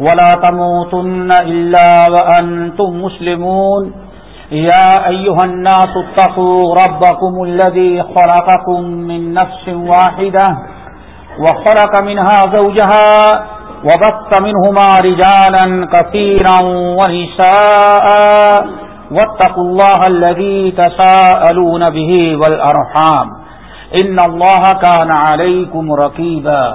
ولا تموتن إلا وأنتم مسلمون. يا أيها الناس اتقوا ربكم الذي خلقكم من نفس واحدة وخلق منها زوجها وبط منهما رجالا كثيرا ونساء واتقوا الله الذي تساءلون به والأرحام. إن الله كان عليكم ركيبا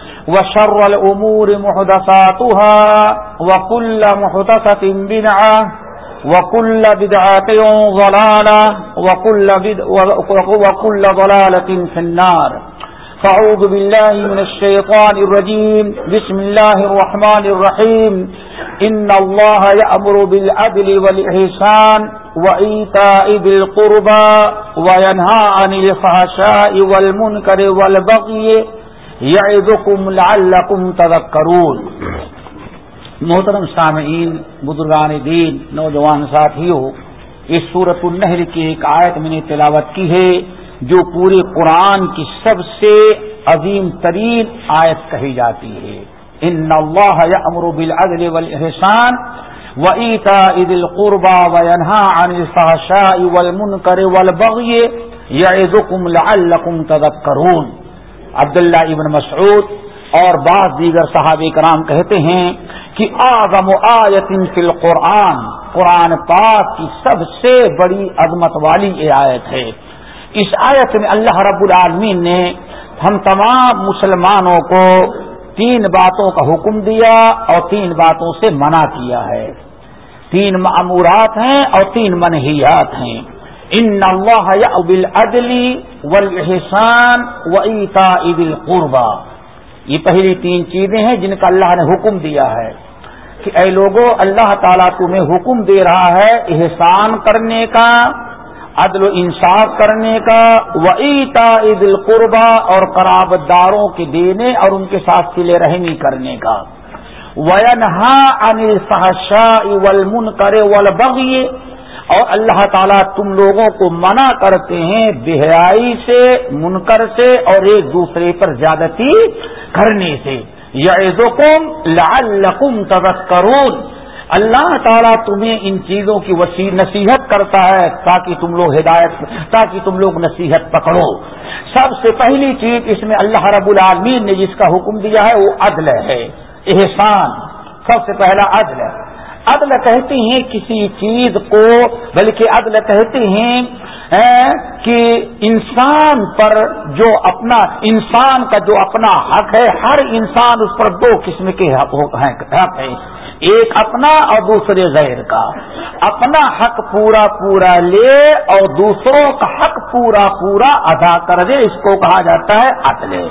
وشر الأمور محدثاتها وكل محدثة بنعة وكل بدعة ضلالة وكل, بد وكل ضلالة في النار. فعوذ بالله من الشيطان الرجيم. بسم الله الرحمن الرحيم. إن الله يأمر بالعدل والإحسان وإيتاء بالقربى وينهى عن الفحشاء والمنكر والبغي يعظكم لعلكم تذكرون محترم سامعین، بزرگان دین، نوجوان ساتھیوں، اس صورت النحل کی ایک آیت میں نے تلاوت کی ہے، جو پورے قرآن کی سب سے عظیم ترین آیت کہی جاتی ہے۔ ان اللہ امر بالعدل والاحسان و عیتا عید القربا و ینہا عن الفحشاء والمنکر والبغی، یعظکم لعلکم تذکرون۔ عبداللہ ابن مسعود اور بعض دیگر صحابہ کرام کہتے ہیں کہ آغم و آیت فی القرآن، قرآن پاک کی سب سے بڑی عظمت والی یہ آیت ہے۔ اس آیت میں اللہ رب العالمین نے ہم تمام مسلمانوں کو تین باتوں کا حکم دیا اور تین باتوں سے منع کیا ہے۔ تین معمورات ہیں اور تین منحیات ہیں۔ ان اللہ ابل ادلی ولحسان و عیتا عید القربا یہ پہلی تین چیزیں ہیں جن کا اللہ نے حکم دیا ہے کہ اے لوگوں اللہ تعالیٰ تمہیں حکم دے رہا ہے احسان کرنے کا، عدل و انصاف کرنے کا وعیتا عید القربا اور قراب داروں کے دینے اور ان کے ساتھ سلے رحمی کرنے کا۔ وینہا انل فحشا اول کرے اور اللہ تعالیٰ تم لوگوں کو منع کرتے ہیں بہائی سے، منکر سے اور ایک دوسرے پر زیادتی کرنے سے۔ یعزکم لعلکم تذکرون۔ اللہ تعالیٰ تمہیں ان چیزوں کی وسیع نصیحت کرتا ہے تاکہ تم لوگ ہدایت، تاکہ تم لوگ نصیحت پکڑو۔ سب سے پہلی چیز اس میں اللہ رب العالمین نے جس کا حکم دیا ہے وہ عدل ہے، احسان۔ سب سے پہلا عدل ہے۔ عدل کہتے ہیں کسی چیز کو، بلکہ عدل کہتے ہیں کہ انسان پر جو اپنا، انسان کا جو اپنا حق ہے، ہر انسان اس پر دو قسم کے حق ہیں۔ ایک اپنا اور دوسرے غیر کا۔ اپنا حق پورا پورا لے اور دوسروں کا حق پورا پورا ادا کر دے، اس کو کہا جاتا ہے عدل۔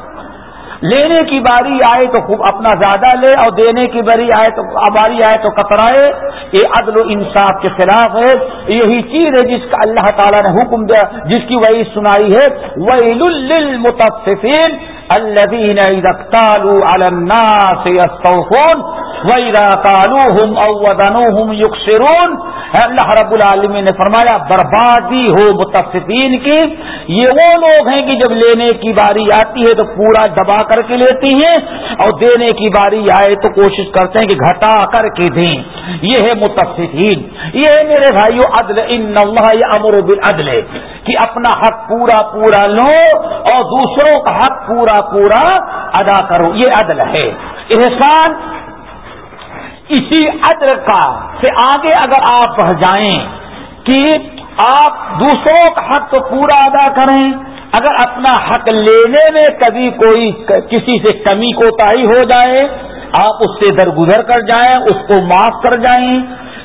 لینے کی باری آئے تو خوب اپنا زیادہ لے اور دینے کی باری آئے تو باری آئے تو کترائے۔ یہ عدل و انصاف کے خلاف ہے۔ یہی چیز ہے جس کا اللہ تعالیٰ نے حکم دیا، جس کی وہی سنائی ہے۔ ویل للمطففین الذين اذا اكتالوا على الناس يستوفون واذا قالوهم او وزنوهم يكسرون. اللہ رب العالمین نے فرمایا، بربادی ہو متفقین کی۔ یہ وہ لوگ ہیں کہ جب لینے کی باری آتی ہے تو پورا دبا کر کے لیتی ہیں اور دینے کی باری آئے تو کوشش کرتے ہیں کہ گھٹا کر کے دیں۔ یہ ہے متفقین یہ ہے میرے بھائیو، عدل، ان اللہ امر بالعدل۔ کہ اپنا حق پورا پورا لو اور دوسروں کا حق پورا پورا ادا کرو۔ یہ عدل ہے۔ احسان اسی عدل کا سے آگے اگر آپ بڑھ جائیں کہ آپ دوسروں کا حق تو پورا ادا کریں، اگر اپنا حق لینے میں کبھی کوئی کسی سے کمی کوتا ہی ہو جائے، آپ اس سے درگزر کر جائیں، اس کو معاف کر جائیں۔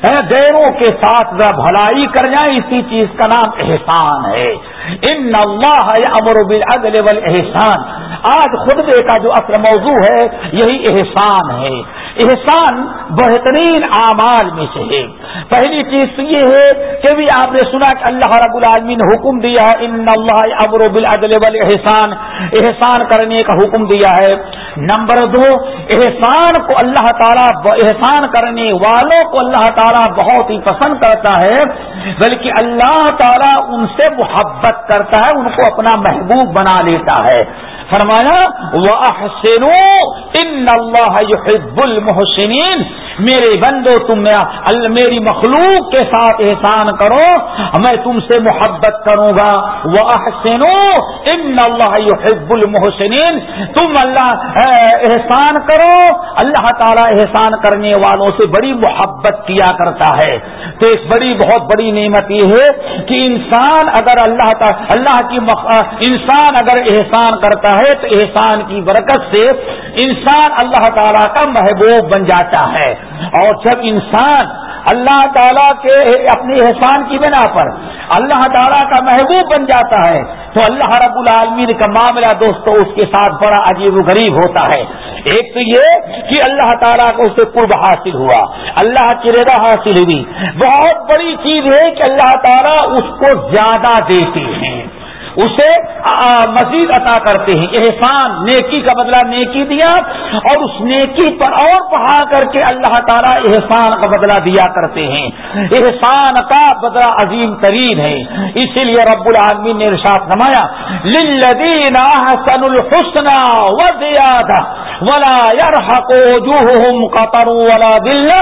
غیروں کے ساتھ بھلائی کر جائیں اسی چیز کا نام احسان ہے۔ ان اللہ امر بالعدل والاحسان آج خطبے کا جو اصل موضوع ہے، یہی احسان ہے۔ احسان بہترین اعمال میں سے ہے۔ پہلی چیز تو یہ ہے کہ بھی آپ نے سنا کہ اللہ رب العالمین نے حکم دیا ہے ان اللہ امر بالعدل والاحسان احسان کرنے کا حکم دیا ہے۔ نمبر دو، احسان کو اللہ تعالیٰ، احسان کرنے والوں کو اللہ تعالیٰ بہت ہی پسند کرتا ہے۔ بلکہ اللہ تعالیٰ ان سے محبت کرتا ہے، ان کو اپنا محبوب بنا لیتا ہے۔ فرمایا وہ ان اللہ يحب المحسنین میرے بندو، تم میری مخلوق کے ساتھ احسان کرو، میں تم سے محبت کروں گا۔ وہ احسنو ان اللہ المحسنین تم اللہ احسان کرو۔ اللہ تعالیٰ احسان کرنے والوں سے بڑی محبت کیا کرتا ہے۔ تو ایک بڑی، بہت بڑی نعمت یہ ہے کہ انسان اگر اللہ تعالی اللہ کی مخ... انسان اگر احسان کرتا ہے تو احسان کی برکت سے انسان اللہ تعالیٰ کا محبوب بن جاتا ہے۔ اور جب انسان اللہ تعالیٰ کے اپنے احسان کی بنا پر اللہ تعالیٰ کا محبوب بن جاتا ہے، تو اللہ رب العالمین کا معاملہ دوستو اس کے ساتھ بڑا عجیب و غریب ہوتا ہے۔ ایک تو یہ کہ اللہ تعالیٰ کو اسے قرب حاصل ہوا، اللہ کی رضا حاصل ہوئی۔ بہت بڑی چیز ہے کہ اللہ تعالیٰ اس کو زیادہ دیتے ہیں۔ اسے مزید عطا کرتے ہیں۔ احسان، نیکی کا بدلہ نیکی دیا اور اس نیکی پر اور پڑھا کر کے اللہ تعالیٰ احسان کا بدلہ دیا کرتے ہیں۔ احسان کا بدلہ عظیم ترین ہے۔ اسی لیے رب العالمین نے ارشاد نمایا للذین احسن الحسن و زیادہ ولا يرحق وجوههم قطر ولا ذلة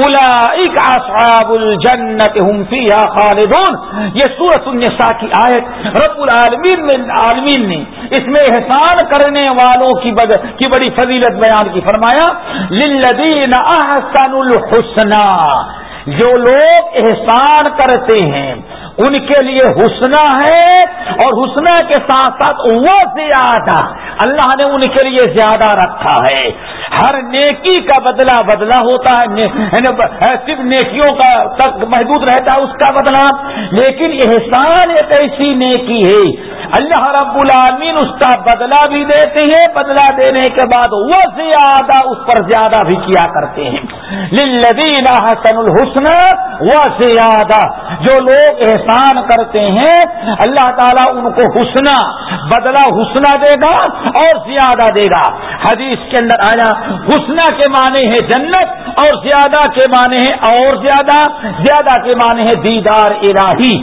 اولئك اصحاب الجنة هم فيها خالدون۔ یہ سورۃ النساء کی آیت رب العالمین میں عالمین نے اس میں احسان کرنے والوں کی بد کی بڑی فضیلت بیان کی، فرمایا، للذین احسن الحسنى جو لوگ احسان کرتے ہیں، ان کے لیے حسنہ ہے اور حسنہ کے ساتھ ساتھ وہ زیادہ، اللہ نے ان کے لیے زیادہ رکھا ہے۔ ہر نیکی کا بدلہ بدلہ ہوتا یعنی ہے صرف نیکیوں کا تک محدود رہتا ہے، اس کا بدلہ۔ لیکن احسان ایک ایسی نیکی ہے۔ اللہ رب العالمین اس کا بدلہ بھی دیتے ہیں، بدلہ دینے کے بعد وہ زیادہ اس پر زیادہ بھی کیا کرتے ہیں۔ للذین حسن الحسن وہ زیادہ۔ جو لوگ احسان کرتے ہیں، اللہ تعالیٰ ان کو حسنا بدلہ حسنا دے گا اور زیادہ دے گا۔ حدیث کے اندر آیا حسنا کے معنی ہے جنت اور زیادہ کے معنی ہے اور زیادہ زیادہ کے معنی ہے دیدار الہی۔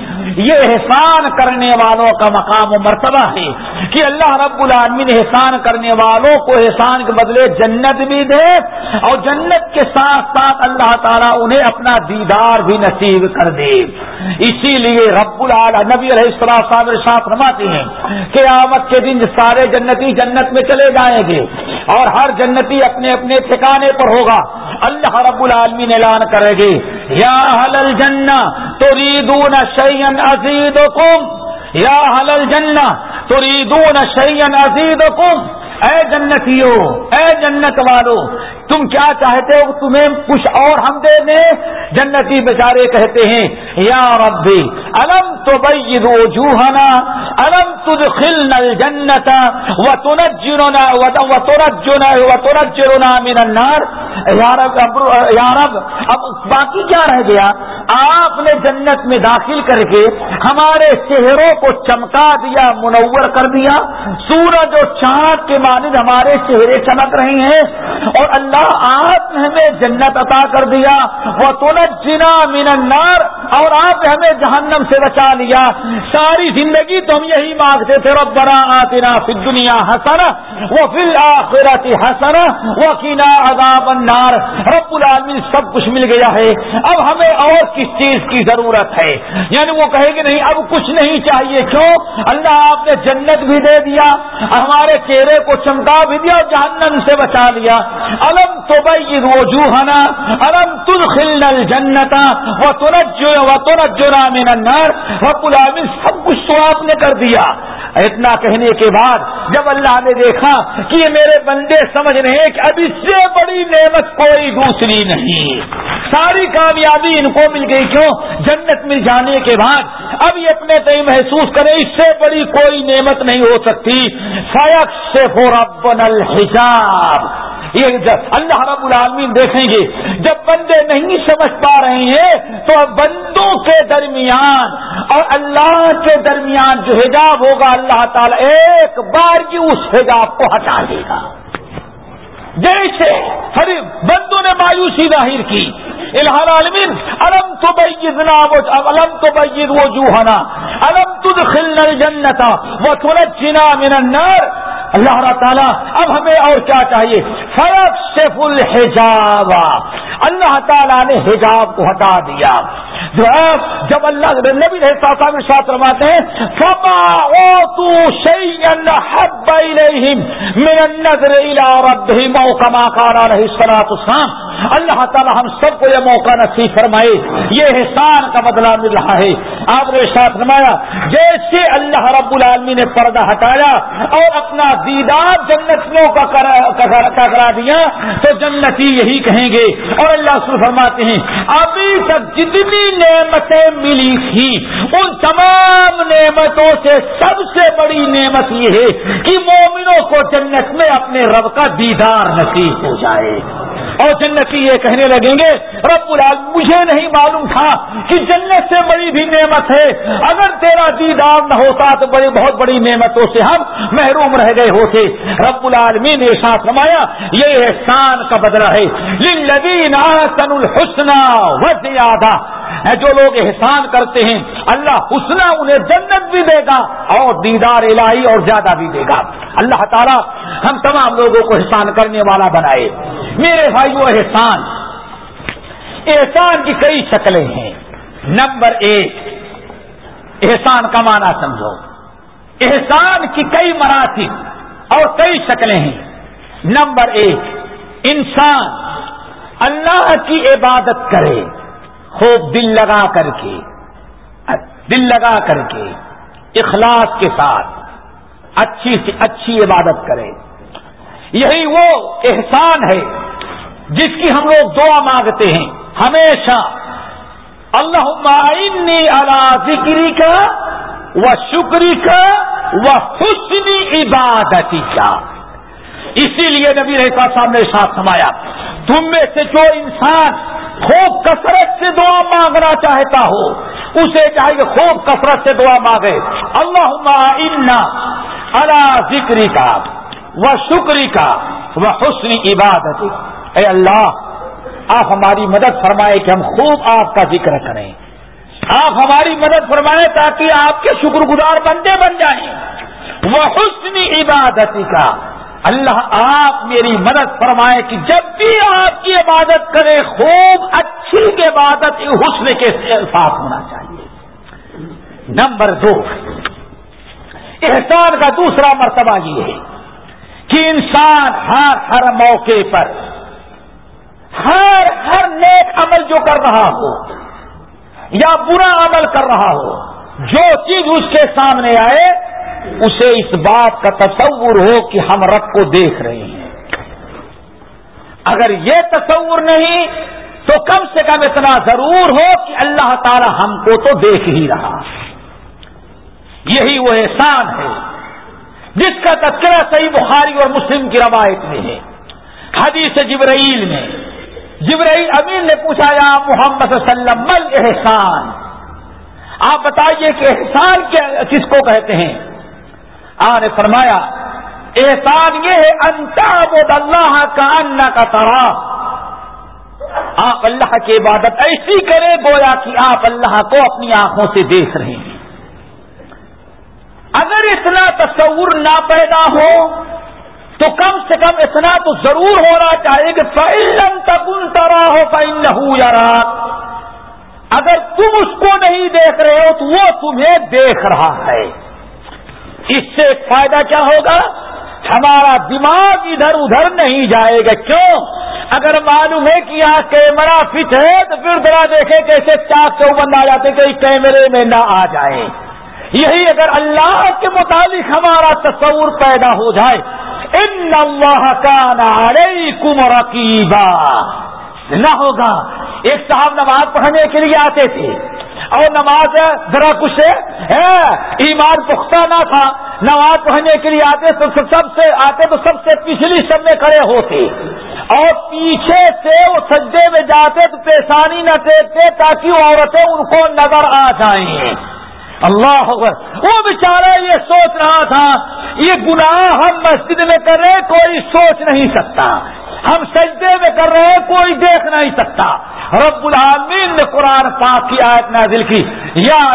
یہ احسان کرنے والوں کا مقام و مرتبہ ہے کہ اللہ رب العالمین احسان کرنے والوں کو احسان کے بدلے جنت بھی دے اور جنت کے ساتھ ساتھ اللہ تعالیٰ انہیں اپنا دیدار بھی نصیب کر دے۔ اسی لیے رب العال نبی علیہ السلام صاحب فرماتے ہیں کہ آمد کے دن سارے جنتی جنت میں چلے جائیں گے اور ہر جنتی اپنے اپنے ٹھکانے پر ہوگا۔ اللہ رب العالمین اعلان کرے گے یا حل جنا تو ریدون شعین عزید یا حل جنا تو ریدون شعین عزید اے جنتیو اے جنت والو، تم کیا چاہتے ہو؟ تمہیں کچھ اور ہم دے دیں؟ جنتی بیچارے کہتے ہیں، یا ربی، الم تو بئی جوہنا الم تد نل جنت و تنت جرونا و تورت جنا و تورت جرونا من یا رب، اب باقی کیا رہ گیا؟ آپ نے جنت میں داخل کر کے ہمارے چہروں کو چمکا دیا، منور کر دیا، سورج اور چاند کے والد ہمارے چہرے چمک رہے ہیں اور اللہ آپ نے ہمیں جنت عطا کر دیا۔ وہ تو جنا مین النار اور آپ نے ہمیں جہنم سے بچا لیا۔ ساری زندگی تو ہم یہی مانگتے تھے، ربنا آتنا فی دنیا حسنا وہ فل آخرتی حسنا وہ کینا عذاب النار۔ رب العالمین سب کچھ مل گیا ہے۔ اب ہمیں اور کس چیز کی ضرورت ہے؟ یعنی وہ کہے گی نہیں، اب کچھ نہیں چاہیے۔ کیوں؟ اللہ آپ نے جنت بھی دے دیا، ہمارے چہرے کو چمکا بھی دیا اور جہنم سے بچا لیا۔ الم تو بھائی وجوہنا، الم تل خل جنتا وہ ترج و النار. وہ سب کچھ تو آپ نے کر دیا. اتنا کہنے کے بعد جب اللہ نے دیکھا کہ یہ میرے بندے سمجھ رہے ہیں کہ اب اس سے بڑی نعمت کوئی دوسری نہیں. ساری کامیابی ان کو مل گئی کیوں؟ جنت مل جانے کے بعد. اب یہ اپنے تئی محسوس کریں، اس سے بڑی کوئی نعمت نہیں ہو سکتی. فیق سے الحجاب. یہ اللہ رب العالمین دیکھیں گے، جب بندے نہیں سمجھ پا رہے ہیں، تو بندوں کے درمیان اور اللہ کے درمیان جو حجاب ہوگا، اللہ تعالی ایک بار کی اس حجاب کو ہٹا دے گا۔ جیسے ہر بندوں نے مایوسی ظاہر کی۔ الحال عالمین الم تو بیدنا الم تو بید وہ جوہنا الم تد جنتا وہ تھوڑا چنا من النار۔ اللہ تعالیٰ، اب ہمیں اور کیا چاہیے؟ فرق سے الحجاب۔ اللہ تعالیٰ نے حجاب کو ہٹا دیا۔ جو ہے، جب اللہ نبی رہتا میں ساتھ رواتے ہیں، فما او تو حب من نظر کما کارا رہی سرات اللہ تعالیٰ ہم سب کو یہ موقع نصیب فرمائے، یہ احسان کا بدلہ مل رہا ہے۔ آپ نے ساتھ فرمایا جیسے اللہ رب العالمی نے پردہ ہٹایا اور اپنا دیدار جنتیوں کا کرا دیا، تو جنتی یہی کہیں گے۔ اور اللہ سر فرماتے ہیں، ابھی تک جتنی نعمتیں ملی تھی ان تمام نعمتوں سے سب سے بڑی نعمت یہ ہے کہ مومنوں کو جنت میں اپنے رب کا دیدار نصیب ہو جائے۔ اور جنتی یہ کہنے لگیں گے، رب العال مجھے نہیں معلوم تھا کہ جنت سے بڑی بھی نعمت ہے۔ اگر تیرا دیدار نہ ہوتا تو بڑی بہت بڑی نعمتوں سے ہم محروم رہ گئے ہوتے۔ رب العالمین نے ساتھ رمایا یہ احسان کا بدلہ ہے۔ للذین آسن الحسنہ و زیادہ جو لوگ احسان کرتے ہیں، اللہ حسنہ انہیں جنت بھی دے گا اور دیدار الہی اور زیادہ بھی دے گا۔ اللہ تعالیٰ ہم تمام لوگوں کو احسان کرنے والا بنائے۔ میرے بھائی وہ احسان۔ احسان کی کئی شکلیں ہیں۔ نمبر ایک احسان کا معنی سمجھو۔ احسان کی کئی مراتب اور کئی شکلیں ہیں۔ نمبر ایک، انسان اللہ کی عبادت کرے، خوب دل لگا کر کے، دل لگا کر کے، اخلاص کے ساتھ اچھی سے اچھی عبادت کرے۔ یہی وہ احسان ہے جس کی ہم لوگ دعا مانگتے ہیں۔ ہمیشہ اللہ اللہ ذکری کا و شکری کا و حسنی عبادتی کا اسی لیے نبی رہتا صاحب نے ساتھ سمایا تم میں سے جو انسان خوب کثرت سے دعا مانگنا چاہتا ہو، اسے چاہیے خوب کثرت سے دعا مانگے۔ اللہ اللہ ذکری کا و شکری کا وہ حسنی عبادت اے اللہ آپ ہماری مدد فرمائے کہ ہم خوب آپ کا ذکر کریں۔ آپ ہماری مدد فرمائیں تاکہ آپ کے شکر گزار بندے بن جائیں۔ وہ حسنی عبادتی کا اللہ آپ میری مدد فرمائے کہ جب بھی آپ کی عبادت کرے خوب اچھی عبادت حسن کے ساتھ ہونا چاہیے۔ نمبر دو۔ احسان کا دوسرا مرتبہ یہ ہے کہ انسان ہر ہر موقع پر ہر ہر نیک عمل جو کر رہا ہو یا برا عمل کر رہا ہو، جو چیز اس کے سامنے آئے، اسے اس بات کا تصور ہو کہ ہم رب کو دیکھ رہے ہیں۔ اگر یہ تصور نہیں، تو کم سے کم اتنا ضرور ہو کہ اللہ تعالی ہم کو تو دیکھ ہی رہا۔ یہی وہ احسان ہے، جس کا تذکرہ صحیح بخاری اور مسلم کی روایت میں ہے، حدیث جبرائیل میں۔ جبرائیل امین نے پوچھا، یا محمد صلی اللہ علیہ وسلم احسان؟ آپ بتائیے کہ احسان کس کو کہتے ہیں؟ نے فرمایا، احسان یہ ہے انتاب اللہ کا ان کا ترا۔ آپ اللہ کی عبادت ایسی کرے گویا کہ آپ اللہ کو اپنی آنکھوں سے دیکھ رہے ہیں۔ اگر اتنا تصور نہ پیدا ہو تو کم سے کم اتنا تو ضرور ہونا چاہیے کہ فعلم تک ان طرح ہو فعل یا اگر تم اس کو نہیں دیکھ رہے ہو تو وہ تمہیں دیکھ رہا ہے۔ اس سے ایک فائدہ کیا ہوگا؟ ہمارا دماغ ادھر ادھر نہیں جائے گا۔ کیوں؟ اگر معلوم ہے کہ یہاں کیمرہ فٹ ہے تو پھر ذرا دیکھے کیسے چاک چوبند آ جاتے کہ کیمرے میں نہ آ جائے۔ یہی اگر اللہ کے مطابق ہمارا تصور پیدا ہو جائے۔ ان اللہ کا علیکم رقیبا۔ نہ ہوگا، ایک صاحب نماز پڑھنے کے لیے آتے تھے۔ اور نماز ذرا کچھ ایمان پختہ نہ تھا۔ نماز پڑھنے کے لیے آتے تو سب سے آتے تو سب سے پچھلی سب میں کھڑے ہوتے۔ اور پیچھے سے وہ سجدے میں جاتے تو پیشانی نہ ٹیکتے تاکہ عورتیں ان کو نظر آ جائیں۔ اللہ وہ بیچارہ یہ سوچ رہا تھا، یہ گناہ ہم مسجد میں کر رہے کوئی سوچ نہیں سکتا۔ ہم سجدے میں کر رہے ہیں، کوئی دیکھ نہیں سکتا۔ رب العالمین نے قرآن پاک کی آیت نازل کی۔ یا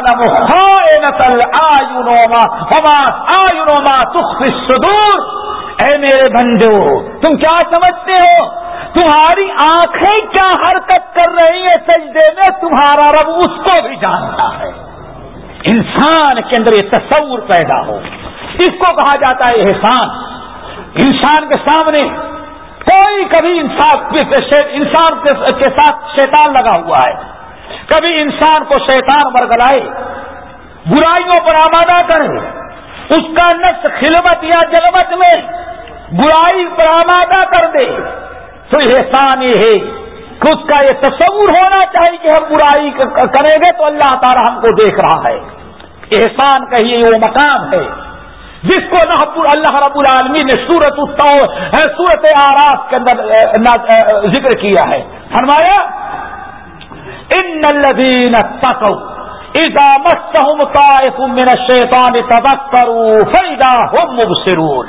الصدور۔ اے میرے بندو، تم کیا سمجھتے ہو؟ تمہاری آنکھیں کیا حرکت کر رہی ہیں سجدے میں؟ تمہارا رب اس کو بھی جانتا ہے۔ انسان کے اندر یہ تصور پیدا ہو۔ اس کو کہا جاتا ہے احسان۔ انسان کے سامنے کوئی کبھی انسان انسان کے ساتھ شیطان لگا ہوا ہے۔ کبھی انسان کو شیطان برگلائے برائیوں پر آمادہ کرے۔ اس کا نفس خلوت یا جلوت میں برائی پر آمادہ کر دے۔ تو احسان یہ ہے کہ اس کا یہ تصور ہونا چاہیے کہ ہم برائی کریں گے تو اللہ تعالی ہم کو دیکھ رہا ہے۔ احسان کہیے وہ مقام ہے۔ جس کو نہ اللہ رب العالمی نے سورت سورت آراف کے اندر ذکر کیا ہے۔ فرمایا، ان الذین تقوا اذا مسهم طائف من الشیطان تذکروا فاذا هم مبصرون۔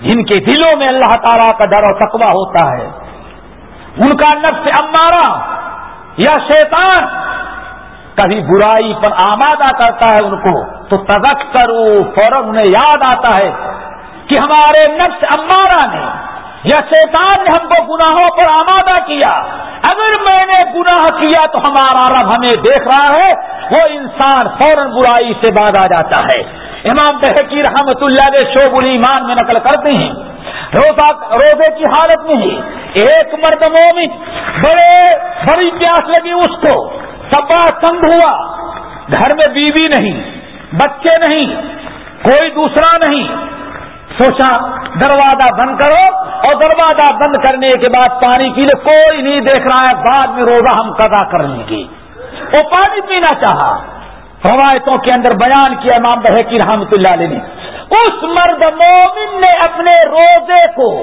جن کے دلوں میں اللہ تعالیٰ کا ڈر و تقوی ہوتا ہے، ان کا نفس امارہ یا شیطان کبھی برائی پر آمادہ کرتا ہے ان کو، تو تزک کرو فوراً انہیں یاد آتا ہے کہ ہمارے نفس امارا نے یا شیطان نے ہم کو گناہوں پر آمادہ کیا۔ اگر میں نے گناہ کیا تو ہمارا رب ہمیں دیکھ رہا ہے، وہ انسان فوراً برائی سے بعد آ جاتا ہے۔ امام بحقی رحمت اللہ نے شعب الایمان میں نقل کرتے ہیں، روزہ، روزے کی حالت میں ہی ایک مرد مومن بڑے بڑی پیاس لگی اس کو سبا تنگ ہوا۔ گھر میں بیوی نہیں، بچے نہیں، کوئی دوسرا نہیں۔ سوچا، دروازہ بند کرو اور دروازہ بند کرنے کے بعد پانی پی لے کوئی نہیں دیکھ رہا ہے، بعد میں روزہ ہم قضا کر لیں گے۔ وہ پانی پینا چاہا۔ روایتوں کے اندر بیان کیا امام بہ کی رحمت اللہ علیہ نے۔ اس مرد مومن نے اپنے روزے کو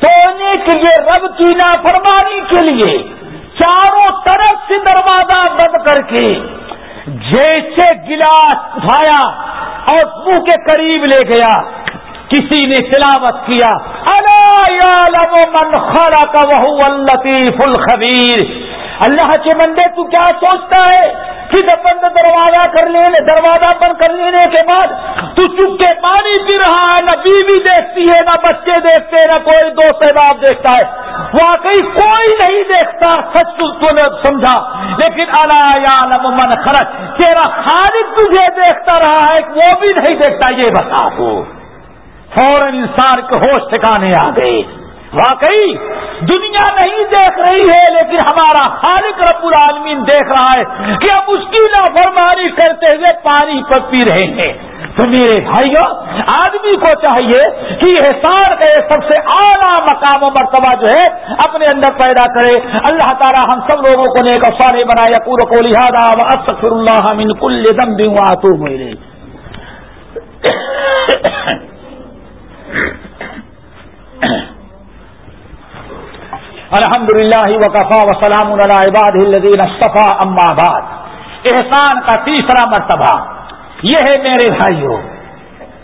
تونے کے لیے رب کی نافرمانی کے لیے چاروں طرف سے دروازہ بند کر کے جیسے گلاس اٹھایا اور منہ کے قریب لے گیا۔ کسی نے تلاوت کیا۔ من خرا کا وہ الطیف الخبیر۔ اللہ کے بندے تو کیا سوچتا ہے؟ پھر بند دروازہ کر لینے، دروازہ بند کر لینے کے بعد تو چپ کے پانی پی رہا ہے، نہ بیوی دیکھتی ہے، نہ بچے دیکھتے نہ کوئی دوست احباب دیکھتا ہے۔ واقعی کوئی نہیں دیکھتا، سچ تو نے سمجھا۔ لیکن اللہ من خرچ تیرا خالد تجھے دیکھتا رہا ہے، وہ بھی نہیں دیکھتا، یہ بتا دو فوراً انسان کے ہوش ٹھکانے آ گئے۔ واقعی دنیا نہیں دیکھ رہی ہے، لیکن ہمارا خالق رب العالمین دیکھ رہا ہے کہ اب اس کی لاپرمانی کرتے ہوئے پانی پر پی رہے ہیں۔ تو میرے بھائیوں آدمی کو چاہیے کہ احسان کا سب سے اعلیٰ مقام و مرتبہ جو ہے، اپنے اندر پیدا کرے۔ اللہ تعالیٰ ہم سب لوگوں کو نیک سارے بنائے۔ پورا کو لہٰذا اکثر اللہ من کل دم بھی تو میرے الحمد للہ وقفا وسلام الباد صفا اما بعد۔ احسان کا تیسرا مرتبہ۔ یہ ہے میرے بھائیوں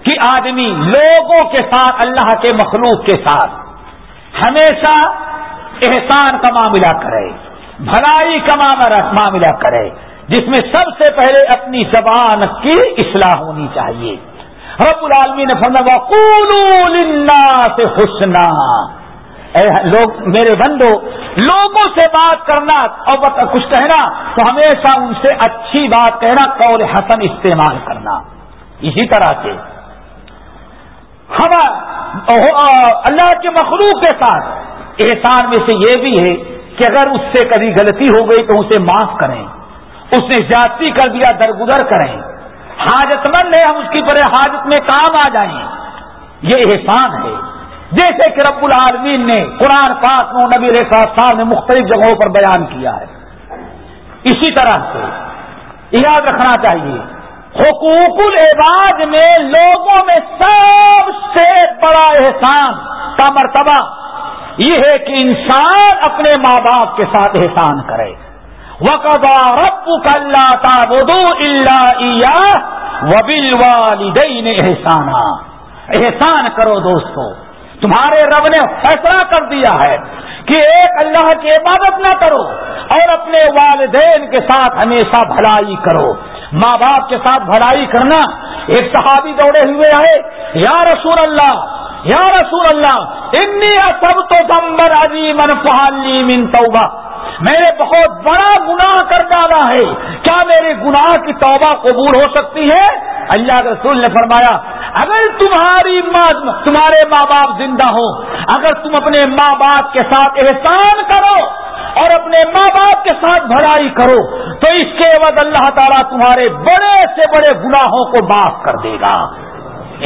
کہ آدمی لوگوں کے ساتھ، اللہ کے مخلوق کے ساتھ ہمیشہ احسان کا معاملہ کرے، بھلائی کا معاملہ کرے، جس میں سب سے پہلے اپنی زبان کی اصلاح ہونی چاہیے۔ رب العالمین نے فرمایا، وقولوا للناس حسنا۔ لوگ میرے بندو، لوگوں سے بات کرنا اور کچھ کہنا تو ہمیشہ ان سے اچھی بات کہنا، قول حسن استعمال کرنا۔ اسی طرح سے ہم اللہ کے مخلوق کے ساتھ۔ احسان میں سے یہ بھی ہے کہ اگر اس سے کبھی غلطی ہو گئی تو اسے معاف کریں۔ اس نے زیادتی کر دیا، درگزر کریں۔ حاجت مند ہے ہم اس کی بڑے حاجت میں کام آ جائیں۔ یہ احسان ہے۔ جیسے کہ رب العالمین نے قرآن پاک میں نبی صاحب نے مختلف جگہوں پر بیان کیا ہے۔ اسی طرح سے یاد رکھنا چاہیے، حقوق العباد میں لوگوں میں سب سے بڑا احسان کا مرتبہ یہ ہے کہ انسان اپنے ماں باپ کے ساتھ احسان کرے۔ وقبا رب اللہ تابدو اللہ وبل والدین احسانہ احسان کرو دوستو تمہارے رب نے فیصلہ کر دیا ہے کہ ایک اللہ کی عبادت نہ کرو اور اپنے والدین کے ساتھ ہمیشہ بھلائی کرو۔ ماں باپ کے ساتھ بھلائی کرنا ایک صحابی دوڑے ہوئے آئے، یا رسول اللہ، یا رسول اللہ، انی سب تو دمبر عظیم فہالی من توبہ. میں نے بہت بڑا گناہ کر ڈالا ہے۔ کیا میرے گناہ کی توبہ قبول ہو سکتی ہے؟ اللہ کے رسول نے فرمایا، اگر تمہاری ماں تمہارے ماں باپ زندہ ہو اگر تم اپنے ماں باپ کے ساتھ احسان کرو اور اپنے ماں باپ کے ساتھ بھلائی کرو، تو اس کے بعد اللہ تعالیٰ تمہارے بڑے سے بڑے گناہوں کو معاف کر دے گا۔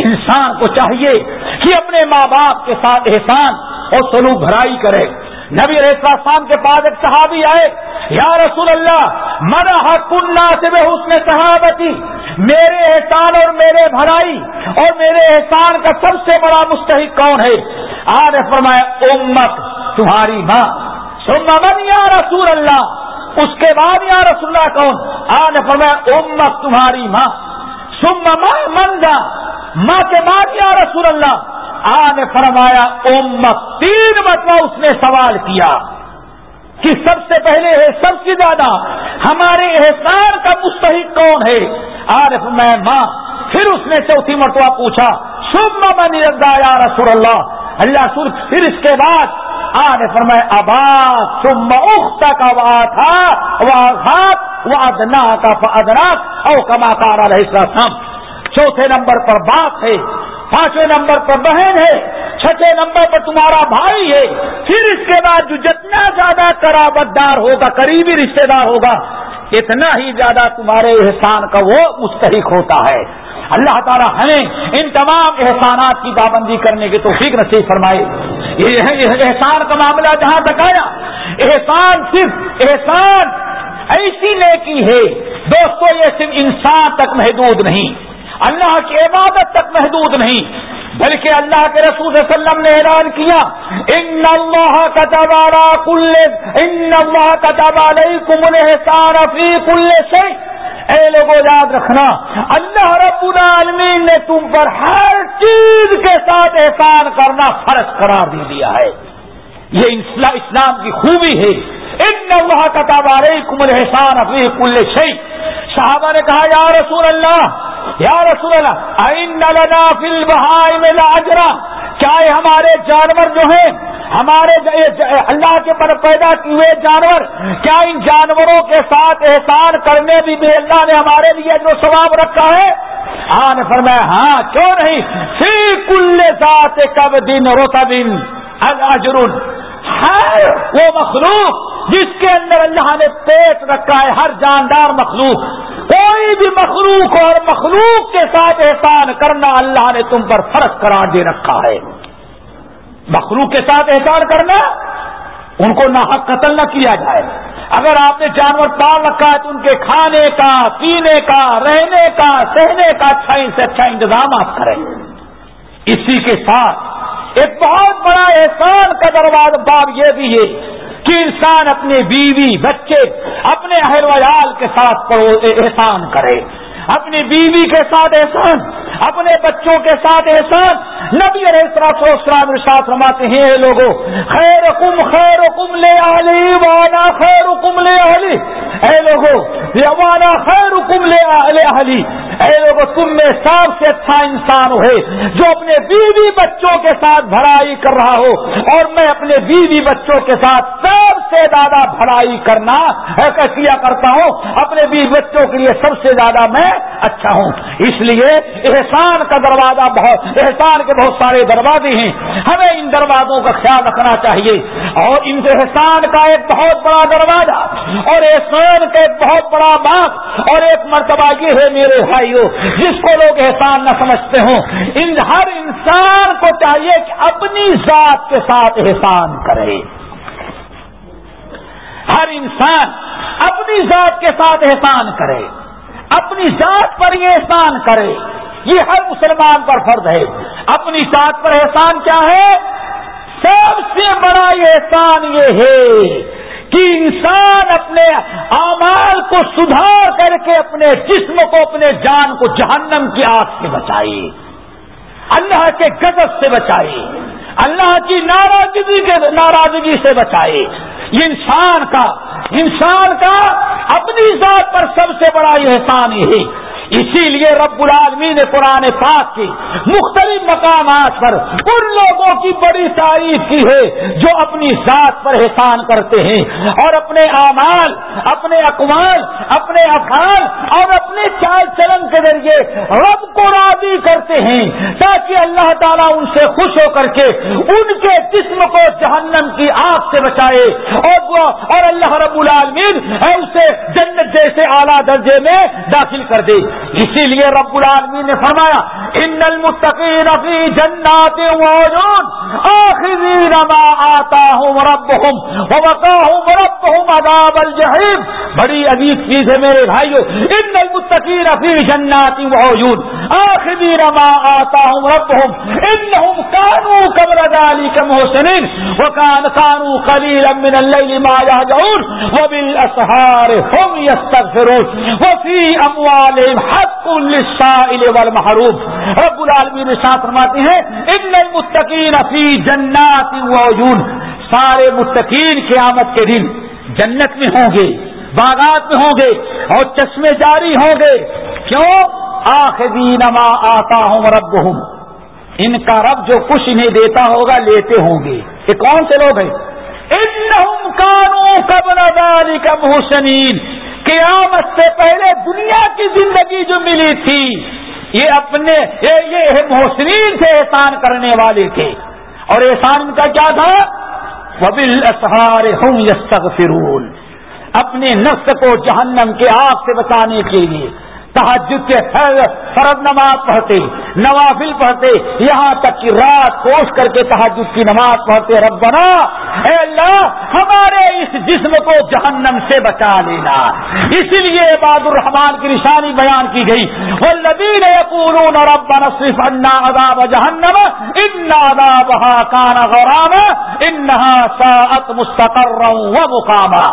انسان کو چاہیے کہ اپنے ماں باپ کے ساتھ احسان اور سلوک بھرائی کرے۔ نبی علیہ السلام کے پاس ایک صحابی آئے، یا رسول اللہ، من حق اللہ سے بے حسن صحابتی؟ میرے احسان اور میرے بھلائی اور میرے احسان کا سب سے بڑا مستحق کون ہے؟ آج فرمایا، امت، تمہاری ماں۔ من یا رسول اللہ؟ اس کے بعد یا رسول اللہ کون؟ آج فرمایا، امت، تمہاری ماں۔ سم منگا ماں کے بعد یا رسول اللہ؟ نے فرمایا، امت تین مرتبہ اس نے سوال کیا کہ سب سے پہلے ہے سب سے زیادہ، ہمارے احسان کا مستحق کون ہے؟ عارف میں ماں، پھر اس نے چوتھی مرتبہ پوچھا شب من یا رسول اللہ؟ اللہ سر پھر اس کے بعد آنے پر میں آباد سم اخت کا وا تھا وہ ادنا کا ادنا او کما کارا رہے چوتھے نمبر پر بات ہے پانچویں نمبر پر بہن ہے، چھٹے نمبر پر تمہارا بھائی ہے، پھر اس کے بعد جو جتنا زیادہ کرابت دار ہوگا، قریبی رشتے دار ہوگا، اتنا ہی زیادہ تمہارے احسان کا وہ مستحق ہوتا ہے۔ اللہ تعالیٰ ہمیں ان تمام احسانات کی پابندی کرنے کی تو فکر نصیب فرمائے۔ احسان کا معاملہ جہاں تک آیا۔ احسان صرف احسان ایسی نیکی ہے، دوستو، یہ صرف انسان تک محدود نہیں۔ اللہ کی عبادت تک محدود نہیں، بلکہ اللہ کے رسول صلی اللہ علیہ وسلم نے اعلان کیا، ان اللہ کتبارا کل، ان اللہ کتبا علیکم الحسان فی کل شیء. اے لوگوں یاد رکھنا، اللہ رب العالمین نے تم پر ہر چیز کے ساتھ احسان کرنا فرض قرار دے دیا ہے۔ یہ اسلام کی خوبی ہے۔ ان اللہ کتبا علیکم الحسان فی کل شیء. صحابہ نے کہا، یا رسول اللہ یا رسول اللہ لنا فی لاجرا کیا ہمارے جانور جو ہیں، ہمارے اللہ کے پر پیدا کیے جانور، کیا ان جانوروں کے ساتھ احسان کرنے بھی بھی اللہ نے ہمارے لیے جو ثواب رکھا ہے؟ آن فرمایا ہاں کیوں نہیں؟ فی کل ذات کب دن روتا دن اجرن ہر وہ مخلوق جس کے اندر اللہ نے پیٹ رکھا ہے، ہر جاندار مخلوق کوئی بھی مخلوق اور مخلوق کے ساتھ احسان کرنا اللہ نے تم پر فرق قرار دے رکھا ہے۔ مخلوق کے ساتھ احسان کرنا، ان کو نہ قتل نہ کیا جائے۔ اگر آپ نے جانور پال رکھا ہے تو ان کے کھانے کا، پینے کا، رہنے کا، سہنے کا اچھا سے اچھا انتظام آپ کریں۔ اسی کے ساتھ ایک بہت بڑا احسان کا دروازہ باب یہ بھی ہے کہ انسان اپنے بیوی، بچے اپنے اہل ویال کے ساتھ احسان کرے۔ اپنی بیوی کے ساتھ احسان، اپنے بچوں کے ساتھ احسان نبی السلام ارشاد فرماتے ہیں لوگوں خیر کم خیر کم لے علی وانا خیر کم لے علی۔ اے لوگوں وانا خیر کم لے علی۔ اے لوگ تم میں سب سے اچھا انسان ہے جو اپنے بیوی بچوں کے ساتھ بھلائی کر رہا ہو۔ اور میں اپنے بیوی بچوں کے ساتھ سب سے زیادہ بھلائی کرنا کیا کرتا ہوں، اپنے بیوی بچوں کے لیے سب سے زیادہ میں اچھا ہوں۔ اس لیے احسان کا دروازہ بہت، احسان کے بہت سارے دروازے ہیں، ہمیں ان دروازوں کا خیال رکھنا چاہیے۔ اور ان احسان کا ایک بہت بڑا دروازہ، اور احسان کا ایک بہت بڑا بات اور ایک مرتبہ یہ ہے میرے بھائیوں جس کو لوگ احسان نہ سمجھتے ہوں، ان ہر انسان کو چاہیے کہ اپنی ذات کے ساتھ احسان کرے۔ ہر انسان اپنی ذات کے ساتھ احسان کرے، اپنی ذات پر یہ احسان کرے۔ یہ ہر مسلمان پر فرض ہے۔ اپنی ذات پر احسان کیا ہے؟ سب سے بڑا احسان یہ ہے کہ انسان اپنے اعمال کو سدھار کر کے اپنے جسم کو، اپنے جان کو جہنم کی آگ سے بچائے۔ اللہ کے غضب سے بچائے۔ اللہ کی ناراضگی کے ناراضگی سے بچائے۔ انسان کا انسان کا اپنی ذات پر سب سے بڑا احسان یہ ہے۔ اسی لیے رب العالمین نے قرآن پاک کی مختلف مقامات پر ان لوگوں کی بڑی تعریف کی ہے جو اپنی ذات پر احسان کرتے ہیں اور اپنے اعمال، اپنے اقوال، اپنے افعال اور اپنے چال چلن کے ذریعے رب کو راضی کرتے ہیں تاکہ اللہ تعالیٰ ان سے خوش ہو کر کے ان کے جسم کو جہنم کی آگ سے بچائے اور اور اللہ رب العالمین اسے جنت جیسے اعلیٰ درجے میں داخل کر دے۔ اسی لیے رب العالمین نے فرمایا، ان المتقین فی جنات آخرین ما آتاہم ربہم ووقاہم ربہم عذاب الجحیم. بڑی عجیب چیز ہے میرے بھائیو، ان المتقین فی جنات وعیون آخرین ما آتاہم ربہم انہم کانو قبل ذالک محسنین وکان کانو قلیلا من اللیل ما یهجعون وبالاسحار هم یستغفرون وفی اموالهم حق للسائل والمحروب رب العالمین ساتھ فرماتے ہیں، ان المتقین فی جنات وعیون سارے متقین قیامت کے دن جنت میں ہوں گے، باغات میں ہوں گے اور چشمے جاری ہوں گے۔ کیوں؟ آخری ما آتا ہوں رب ہوں ان کا رب جو کچھ انہیں دیتا ہوگا لیتے ہوں گے۔ یہ کون سے لوگ ہیں؟ ان کانوں قبل ذلك محسنین۔ قیامت سے پہلے دنیا کی زندگی جو ملی تھی، یہ اپنے، یہ محسنین سے احسان کرنے والے تھے۔ اور احسان کا کیا تھا؟ وبل اسہار ہوں یس اپنے نفس کو جہنم کے آگ سے بچانے کے لیے۔ تحجد کے فرد نماز پڑھتے، نوافل پڑھتے، یہاں تک کہ رات کوش کر کے تحجد کی نماز پڑھتے، ربنا، اے اللہ، ہمارے اس جسم کو جہنم سے بچا لینا۔ اسی لیے عباد الرحمان کی نشانی بیان کی گئی۔ وہ لبین ربنا صرف انا عذاب جہنم ان عذابها كان غراما انها ساعت مستقر و مقاما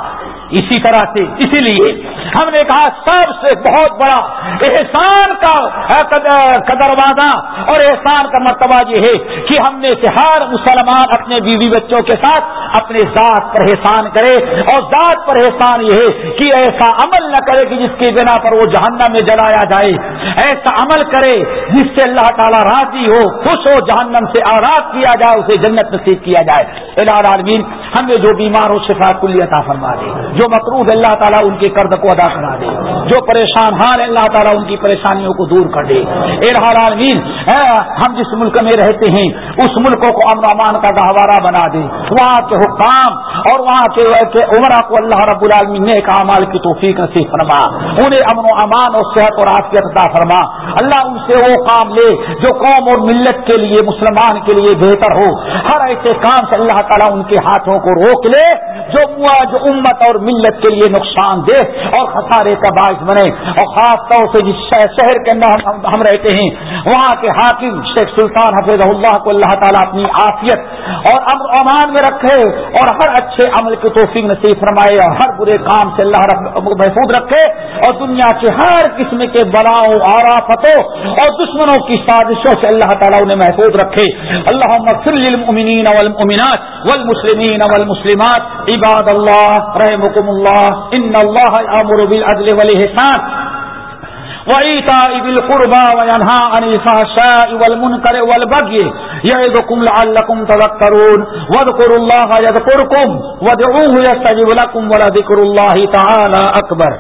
اسی طرح سے، اسی لیے ہم نے کہا سب سے بہت بڑا احسان کا دروازہ اور احسان کا مرتبہ یہ ہے کہ ہم نے سے ہر مسلمان اپنے بیوی بچوں کے ساتھ اپنے ذات پر احسان کرے اور ذات پر احسان یہ ہے کہ ایسا عمل نہ کرے کہ جس کی بنا پر وہ جہنم میں جلایا جائے۔ ایسا عمل کرے جس سے اللہ تعالیٰ راضی ہو، خوش ہو، جہنم سے آراد کیا جائے، اسے جنت نصیب کیا جائے۔ عالمین ہمیں جو بیمار ہو شفا کلی عطا فرما دے، جو مقروض اللہ تعالیٰ ان کے قرض کو ادا کرا دے، جو پریشان حال اللہ تعالیٰ ان کی پریشانیوں کو دور کر دے۔ عالمین ہم جس ملک میں رہتے ہیں، اس ملک کو امن امان کا گہوارہ بنا دے۔ وہاں کے حکام اور وہاں کے عمرہ کو اللہ رب العالمین نے اعمال کی توفیق نصیب فرما۔ انہیں امن و امان اور صحت اور آفیت عطا فرما۔ اللہ ان سے وہ کام لے جو قوم اور ملت کے لیے، مسلمان کے لیے بہتر ہو۔ ہر ایسے کام سے اللہ تعالیٰ ان کے ہاتھوں کو روک لے، جو جو امت اور ملت کے لیے نقصان دے اور خسارے کا باعث بنے۔ اور خاص طور سے جس شہر کے اندر ہم رہتے ہیں، وہاں کے حاکم شیخ سلطان حفیظ اللہ کو اللہ تعالیٰ اپنی آفیت اور امر امان میں رکھے اور ہر اچھے عمل کی توفیق نصیب فرمائے اور ہر برے کام سے اللہ محفوظ رکھے۔ اور دنیا کے ہر قسم کے بلاؤں، آرافتوں اور دشمنوں کی سازشوں سے اللہ تعالیٰ انہیں محفوظ رکھے۔ اللہ للمؤمنین والمؤمنات والمسلمین والمسلمات عباد اللہ رحمكم الله، إن الله أمر بالعدل والإحسان. وإيتاء ذي القربى وينهى عن الفحشاء والمنكر والبغي يعظكم لعلكم تذكرون. واذكروا الله يذكركم، وادعوه يستجب لكم ولذكر الله تعالى أكبر.